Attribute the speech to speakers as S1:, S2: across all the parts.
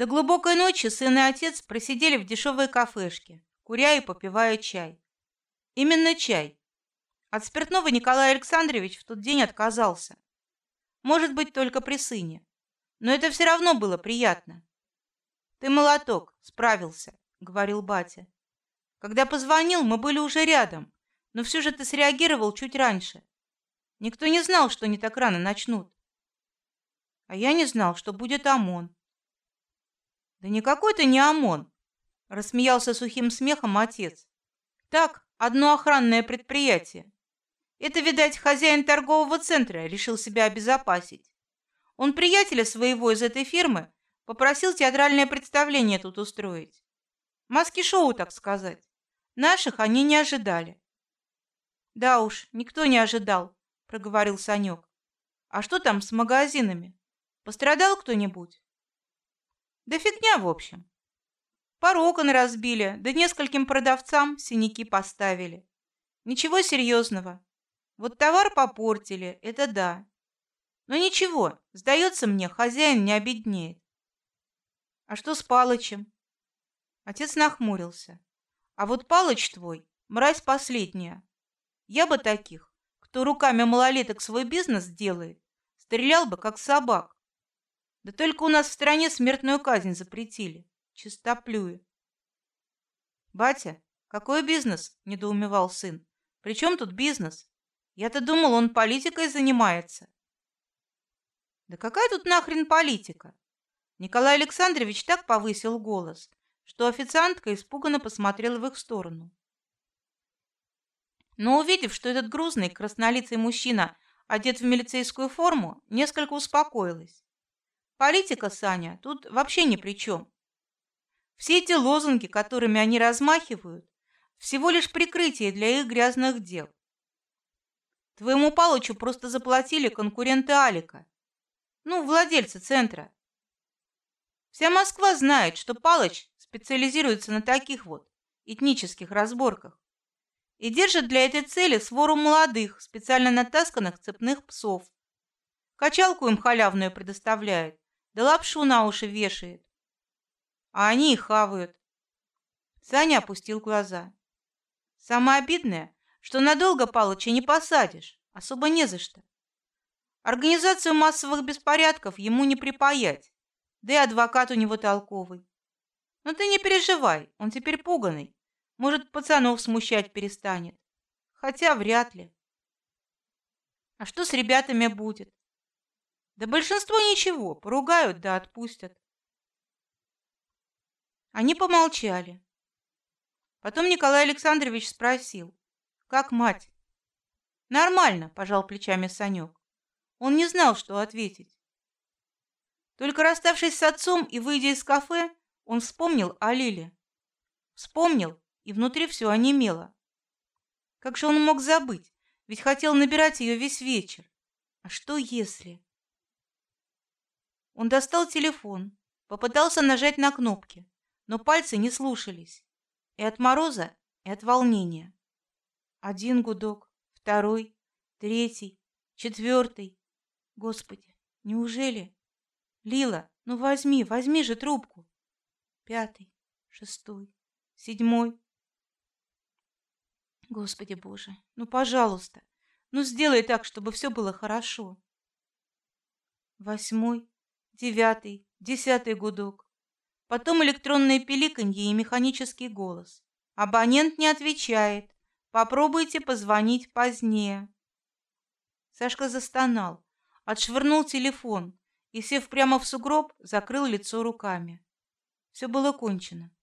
S1: До глубокой ночи сын и отец просидели в дешевой кафешке, куря и попивая чай. Именно чай. От спиртного Николай Александрович в тот день отказался. Может быть, только при сыне. Но это все равно было приятно. Ты молоток, справился, говорил батя. Когда позвонил, мы были уже рядом, но все же ты среагировал чуть раньше. Никто не знал, что не так рано начнут. А я не знал, что будет ОМОН. Да никакой ты не ОМОН, рассмеялся сухим смехом отец. Так, одно охранное предприятие. Это, видать, хозяин торгового центра решил себя обезопасить. Он приятеля своего из этой фирмы попросил театральное представление тут устроить. Маски-шоу, так сказать. Наших они не ожидали. Да уж, никто не ожидал, проговорил Санек. А что там с магазинами? Пострадал кто-нибудь? Да фигня, в общем. Пару окон разбили, да нескольким продавцам синяки поставили. Ничего серьезного. Вот товар попортили, это да. Но ничего, сдается мне, хозяин не обеднеет. А что с Палычем? Отец нахмурился. А вот Палыч твой, мразь последняя. Я бы таких, кто руками малолеток свой бизнес делает, стрелял бы как собак. Да только у нас в стране смертную казнь запретили. Чистоплюи. Батя, какой бизнес? недоумевал сын. Причем тут бизнес? Я-то думал, он политикой занимается. Да какая тут нахрен политика? Николай Александрович так повысил голос, что официантка испуганно посмотрела в их сторону. Но увидев, что этот грузный краснолицый мужчина одет в милицейскую форму, несколько успокоилась. Политика, Саня, тут вообще ни при чем. Все эти лозунги, которыми они размахивают, всего лишь прикрытие для их грязных дел. Твоему Палычу просто заплатили конкуренты Алика. Ну, владельцы центра. Вся Москва знает, что Палыч специализируется на таких вот этнических разборках и держит для этой цели свору молодых, специально натасканных цепных псов. Качалку им халявную предоставляет, да лапшу на уши вешает. А они их хавают. Саня опустил глаза. Самое обидное, что надолго Палыча не посадишь, особо не за что. Организацию массовых беспорядков ему не припаять, да и адвокат у него толковый. Но ты не переживай, он теперь пуганый, может пацанов смущать перестанет, хотя вряд ли. А что с ребятами будет? Да большинство ничего, поругают да отпустят. Они помолчали. Потом Николай Александрович спросил: как мать? Нормально, пожал плечами Санек. Он не знал, что ответить. Только расставшись с отцом и выйдя из кафе, он вспомнил о Лиле. Вспомнил, и внутри все онемело. Как же он мог забыть? Ведь хотел набирать ее весь вечер. А что если? Он достал телефон, попытался нажать на кнопки, но пальцы не слушались. И от мороза, и от волнения. Один гудок, второй, третий, четвертый. Господи, неужели? Лила, ну возьми, возьми же трубку. Пятый, шестой, седьмой. Господи Боже, ну пожалуйста, ну сделай так, чтобы все было хорошо. Восьмой, девятый, десятый гудок. Потом электронное пиликанье и механический голос. Абонент не отвечает. Попробуйте позвонить позднее. Сашка застонал, отшвырнул телефон и, сев прямо в сугроб, закрыл лицо руками. Все было кончено.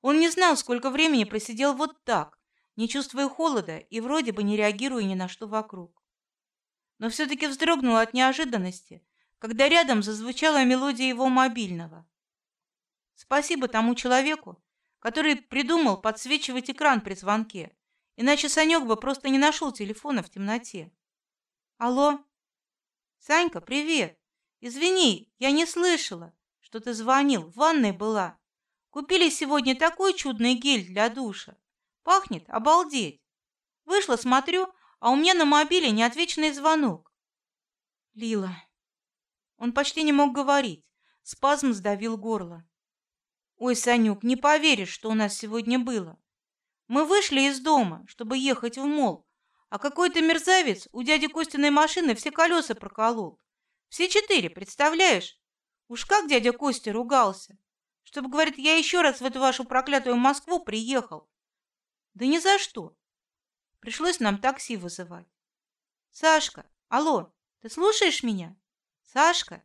S1: Он не знал, сколько времени просидел вот так, не чувствуя холода и вроде бы не реагируя ни на что вокруг. Но все-таки вздрогнул от неожиданности, когда рядом зазвучала мелодия его мобильного. Спасибо тому человеку, который придумал подсвечивать экран при звонке, иначе Санек бы просто не нашел телефона в темноте. Алло, Санька, привет. Извини, я не слышала, что ты звонил. В ванной была. Купили сегодня такой чудный гель для душа. Пахнет, обалдеть. Вышла, смотрю, а у меня на мобиле неотвеченный звонок. Лила. Он почти не мог говорить, Спазм сдавил горло. Ой, Санюк, не поверишь, что у нас сегодня было. Мы вышли из дома, чтобы ехать в мол, а какой-то мерзавец у дяди Костиной машины все колеса проколол. Все четыре, представляешь? Уж как дядя Костя ругался. Чтобы, говорит, я еще раз в эту вашу проклятую Москву приехал. Да ни за что. Пришлось нам такси вызывать. Сашка, алло, ты слушаешь меня? Сашка?